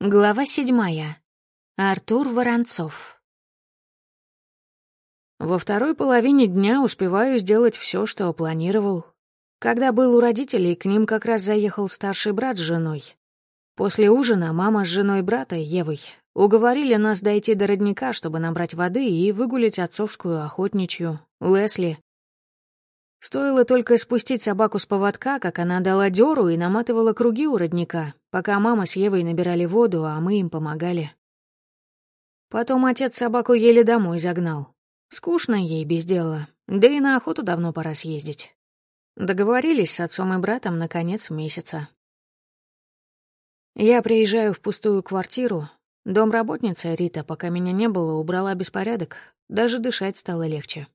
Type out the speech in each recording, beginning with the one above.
Глава седьмая. Артур Воронцов. Во второй половине дня успеваю сделать все, что планировал. Когда был у родителей, к ним как раз заехал старший брат с женой. После ужина мама с женой брата, Евой, уговорили нас дойти до родника, чтобы набрать воды и выгулить отцовскую охотничью, Лесли. Стоило только спустить собаку с поводка, как она дала дёру и наматывала круги у родника, пока мама с Евой набирали воду, а мы им помогали. Потом отец собаку еле домой загнал. Скучно ей без дела, да и на охоту давно пора съездить. Договорились с отцом и братом на конец месяца. Я приезжаю в пустую квартиру. Домработница Рита, пока меня не было, убрала беспорядок. Даже дышать стало легче.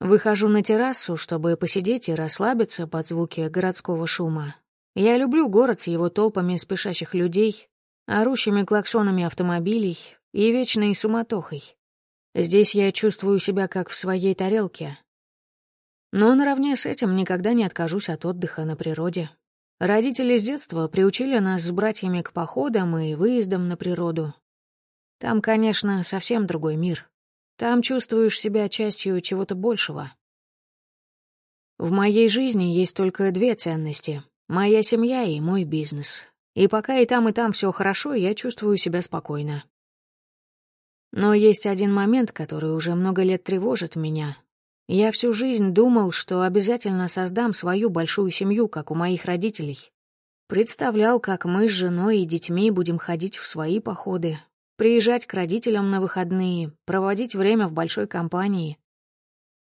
Выхожу на террасу, чтобы посидеть и расслабиться под звуки городского шума. Я люблю город с его толпами спешащих людей, орущими клаксонами автомобилей и вечной суматохой. Здесь я чувствую себя как в своей тарелке. Но наравне с этим никогда не откажусь от отдыха на природе. Родители с детства приучили нас с братьями к походам и выездам на природу. Там, конечно, совсем другой мир. Там чувствуешь себя частью чего-то большего. В моей жизни есть только две ценности Моя семья и мой бизнес. И пока и там, и там все хорошо, я чувствую себя спокойно. Но есть один момент, который уже много лет тревожит меня. Я всю жизнь думал, что обязательно создам свою большую семью, как у моих родителей. Представлял, как мы с женой и детьми будем ходить в свои походы, приезжать к родителям на выходные, проводить время в большой компании.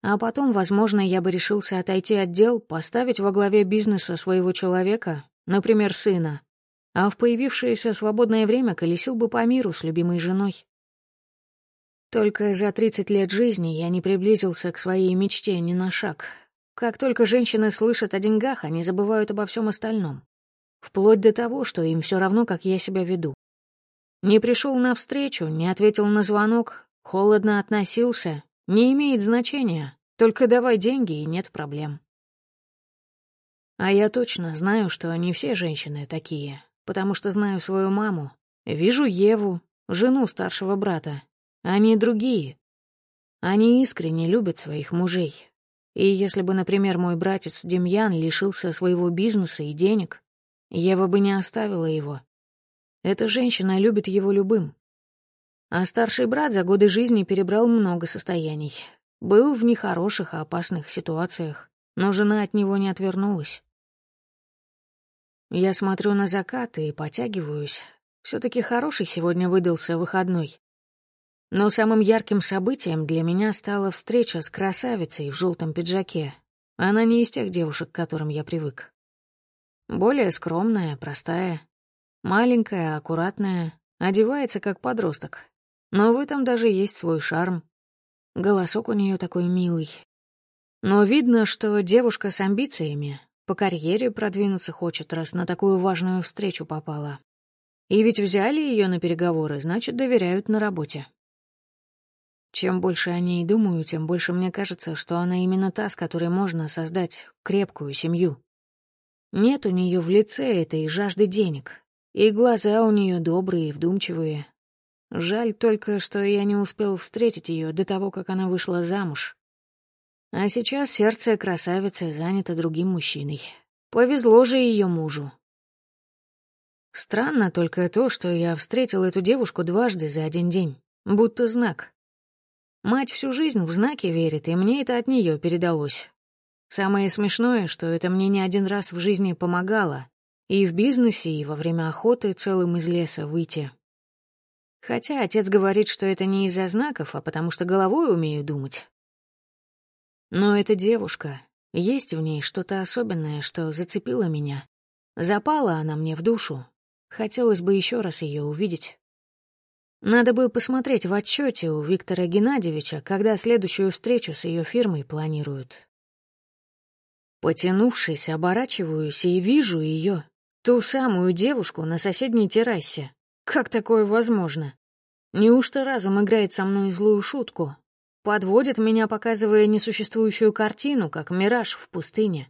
А потом, возможно, я бы решился отойти от дел, поставить во главе бизнеса своего человека, например, сына, а в появившееся свободное время колесил бы по миру с любимой женой. Только за 30 лет жизни я не приблизился к своей мечте ни на шаг. Как только женщины слышат о деньгах, они забывают обо всем остальном. Вплоть до того, что им все равно, как я себя веду. Не пришел навстречу, не ответил на звонок, холодно относился, не имеет значения, только давай деньги, и нет проблем. А я точно знаю, что не все женщины такие, потому что знаю свою маму, вижу Еву, жену старшего брата. Они другие. Они искренне любят своих мужей. И если бы, например, мой братец Демьян лишился своего бизнеса и денег, Ева бы не оставила его. Эта женщина любит его любым, а старший брат за годы жизни перебрал много состояний. Был в нехороших и опасных ситуациях, но жена от него не отвернулась. Я смотрю на закат и потягиваюсь. все таки хороший сегодня выдался выходной. Но самым ярким событием для меня стала встреча с красавицей в желтом пиджаке. Она не из тех девушек, к которым я привык. Более скромная, простая, маленькая, аккуратная, одевается как подросток, но в этом даже есть свой шарм. Голосок у нее такой милый. Но видно, что девушка с амбициями, по карьере продвинуться хочет, раз на такую важную встречу попала. И ведь взяли ее на переговоры, значит, доверяют на работе. Чем больше о ней думаю, тем больше мне кажется, что она именно та, с которой можно создать крепкую семью. Нет у нее в лице этой жажды денег, и глаза у нее добрые и вдумчивые, Жаль только, что я не успел встретить ее до того, как она вышла замуж. А сейчас сердце красавицы занято другим мужчиной. Повезло же ее мужу. Странно только то, что я встретил эту девушку дважды за один день, будто знак. Мать всю жизнь в знаки верит, и мне это от нее передалось. Самое смешное, что это мне не один раз в жизни помогало. И в бизнесе, и во время охоты целым из леса выйти. Хотя отец говорит, что это не из-за знаков, а потому что головой умею думать. Но эта девушка, есть в ней что-то особенное, что зацепило меня. Запала она мне в душу. Хотелось бы еще раз ее увидеть. Надо бы посмотреть в отчете у Виктора Геннадьевича, когда следующую встречу с ее фирмой планируют. Потянувшись, оборачиваюсь и вижу ее, ту самую девушку на соседней террасе, как такое возможно? Неужто разум играет со мной злую шутку? Подводит меня, показывая несуществующую картину, как мираж в пустыне.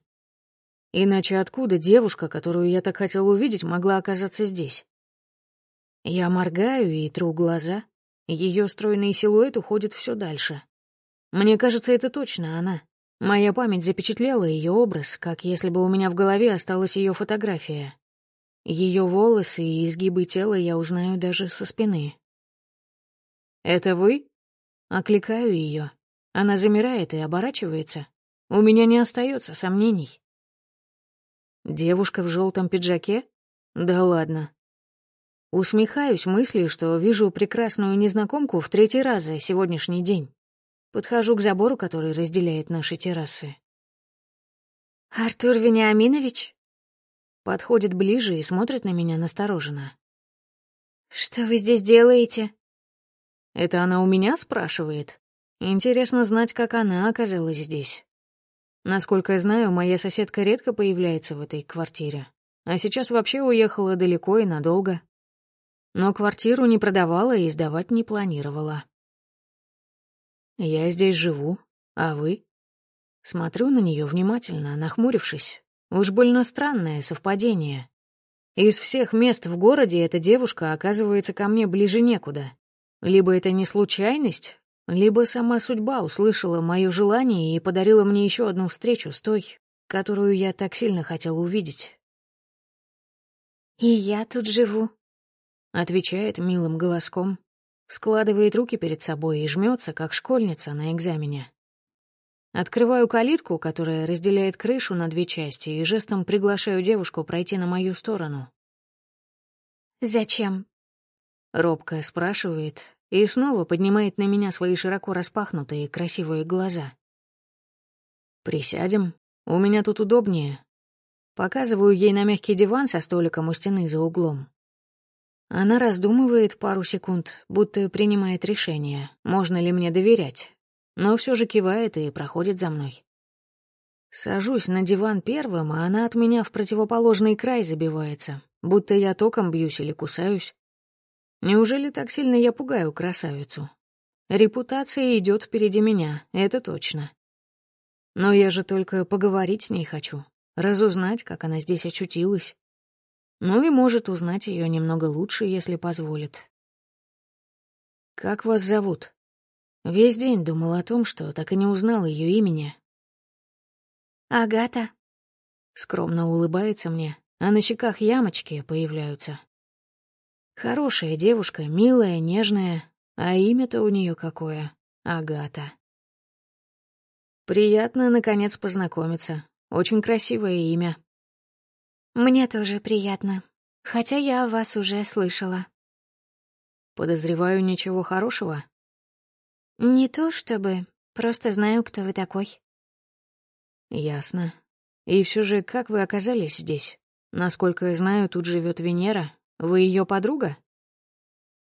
Иначе откуда девушка, которую я так хотел увидеть, могла оказаться здесь? Я моргаю и тру глаза. Ее стройный силуэт уходит все дальше. Мне кажется, это точно она. Моя память запечатлела ее образ, как если бы у меня в голове осталась ее фотография. Ее волосы и изгибы тела я узнаю даже со спины. «Это вы?» Окликаю ее. Она замирает и оборачивается. У меня не остается сомнений. Девушка в желтом пиджаке? Да ладно. Усмехаюсь мысли, что вижу прекрасную незнакомку в третий раз за сегодняшний день. Подхожу к забору, который разделяет наши террасы. «Артур Вениаминович?» Подходит ближе и смотрит на меня настороженно. «Что вы здесь делаете?» Это она у меня спрашивает? Интересно знать, как она оказалась здесь. Насколько я знаю, моя соседка редко появляется в этой квартире. А сейчас вообще уехала далеко и надолго. Но квартиру не продавала и сдавать не планировала. Я здесь живу, а вы? Смотрю на нее внимательно, нахмурившись. Уж больно странное совпадение. Из всех мест в городе эта девушка оказывается ко мне ближе некуда. Либо это не случайность, либо сама судьба услышала мое желание и подарила мне еще одну встречу с той, которую я так сильно хотел увидеть. «И я тут живу», — отвечает милым голоском, складывает руки перед собой и жмется, как школьница на экзамене. Открываю калитку, которая разделяет крышу на две части, и жестом приглашаю девушку пройти на мою сторону. «Зачем?» — робко спрашивает и снова поднимает на меня свои широко распахнутые красивые глаза. «Присядем. У меня тут удобнее». Показываю ей на мягкий диван со столиком у стены за углом. Она раздумывает пару секунд, будто принимает решение, можно ли мне доверять, но все же кивает и проходит за мной. Сажусь на диван первым, а она от меня в противоположный край забивается, будто я током бьюсь или кусаюсь. Неужели так сильно я пугаю красавицу? Репутация идет впереди меня, это точно. Но я же только поговорить с ней хочу, разузнать, как она здесь очутилась. Ну и может узнать ее немного лучше, если позволит. «Как вас зовут?» Весь день думал о том, что так и не узнал ее имени. «Агата». Скромно улыбается мне, а на щеках ямочки появляются. Хорошая девушка, милая, нежная, а имя-то у нее какое — Агата. Приятно, наконец, познакомиться. Очень красивое имя. Мне тоже приятно. Хотя я о вас уже слышала. Подозреваю, ничего хорошего? Не то чтобы. Просто знаю, кто вы такой. Ясно. И все же, как вы оказались здесь? Насколько я знаю, тут живет Венера. Вы ее подруга?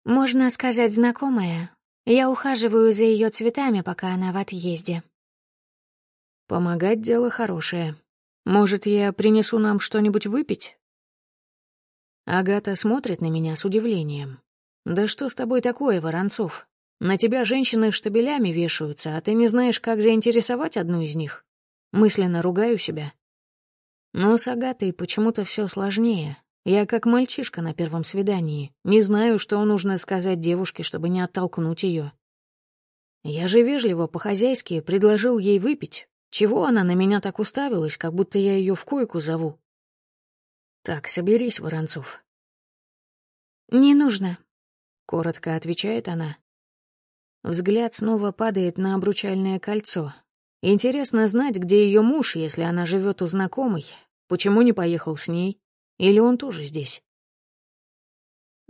Можно сказать, знакомая. Я ухаживаю за ее цветами, пока она в отъезде. Помогать дело хорошее. Может, я принесу нам что-нибудь выпить?» Агата смотрит на меня с удивлением. «Да что с тобой такое, Воронцов? На тебя женщины штабелями вешаются, а ты не знаешь, как заинтересовать одну из них?» Мысленно ругаю себя. Но с Агатой почему-то все сложнее. Я как мальчишка на первом свидании. Не знаю, что нужно сказать девушке, чтобы не оттолкнуть ее. Я же вежливо по-хозяйски предложил ей выпить, чего она на меня так уставилась, как будто я ее в койку зову? Так, соберись, Воронцов. Не нужно, коротко отвечает она. Взгляд снова падает на обручальное кольцо. Интересно знать, где ее муж, если она живет у знакомой. Почему не поехал с ней? Или он тоже здесь?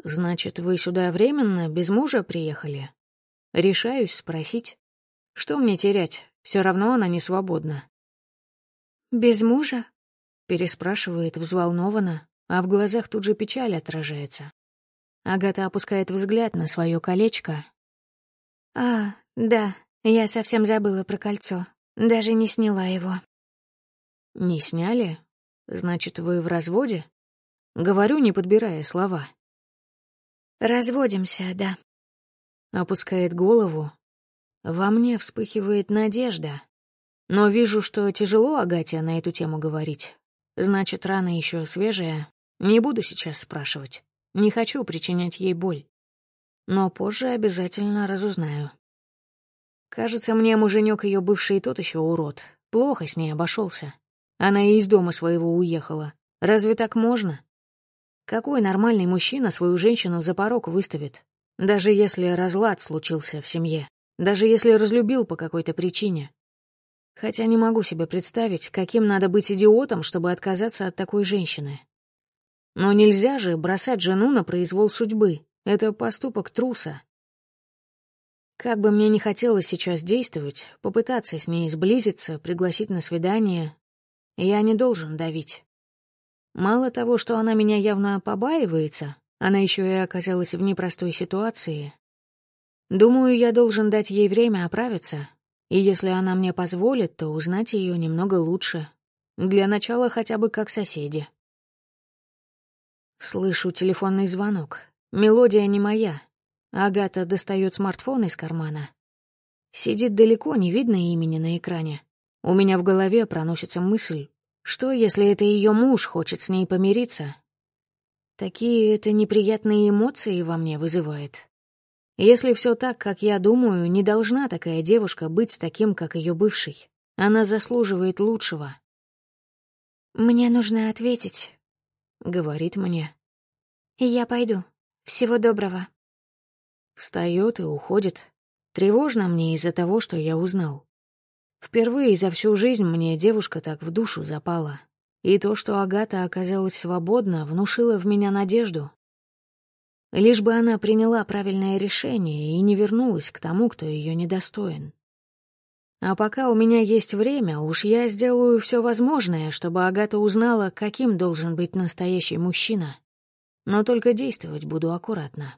Значит, вы сюда временно, без мужа приехали? Решаюсь спросить. Что мне терять? Все равно она не свободна. «Без мужа?» — переспрашивает взволнованно, а в глазах тут же печаль отражается. Агата опускает взгляд на свое колечко. «А, да, я совсем забыла про кольцо. Даже не сняла его». «Не сняли? Значит, вы в разводе?» Говорю, не подбирая слова. «Разводимся, да». Опускает голову, во мне вспыхивает надежда. Но вижу, что тяжело Агате на эту тему говорить. Значит, рана еще свежая. Не буду сейчас спрашивать. Не хочу причинять ей боль. Но позже обязательно разузнаю. Кажется, мне муженек ее бывший тот еще урод. Плохо с ней обошелся. Она и из дома своего уехала. Разве так можно? Какой нормальный мужчина свою женщину за порог выставит? Даже если разлад случился в семье. Даже если разлюбил по какой-то причине. Хотя не могу себе представить, каким надо быть идиотом, чтобы отказаться от такой женщины. Но нельзя же бросать жену на произвол судьбы. Это поступок труса. Как бы мне не хотелось сейчас действовать, попытаться с ней сблизиться, пригласить на свидание, я не должен давить. Мало того, что она меня явно побаивается, она еще и оказалась в непростой ситуации. Думаю, я должен дать ей время оправиться, и если она мне позволит, то узнать ее немного лучше. Для начала хотя бы как соседи. Слышу телефонный звонок. Мелодия не моя. Агата достает смартфон из кармана. Сидит далеко, не видно имени на экране. У меня в голове проносится мысль, что если это ее муж хочет с ней помириться? Такие это неприятные эмоции во мне вызывает. Если все так, как я думаю, не должна такая девушка быть таким, как ее бывший. Она заслуживает лучшего. «Мне нужно ответить», — говорит мне. «Я пойду. Всего доброго». Встает и уходит. Тревожно мне из-за того, что я узнал. Впервые за всю жизнь мне девушка так в душу запала. И то, что Агата оказалась свободна, внушило в меня надежду, Лишь бы она приняла правильное решение и не вернулась к тому, кто ее недостоин. А пока у меня есть время, уж я сделаю все возможное, чтобы Агата узнала, каким должен быть настоящий мужчина. Но только действовать буду аккуратно.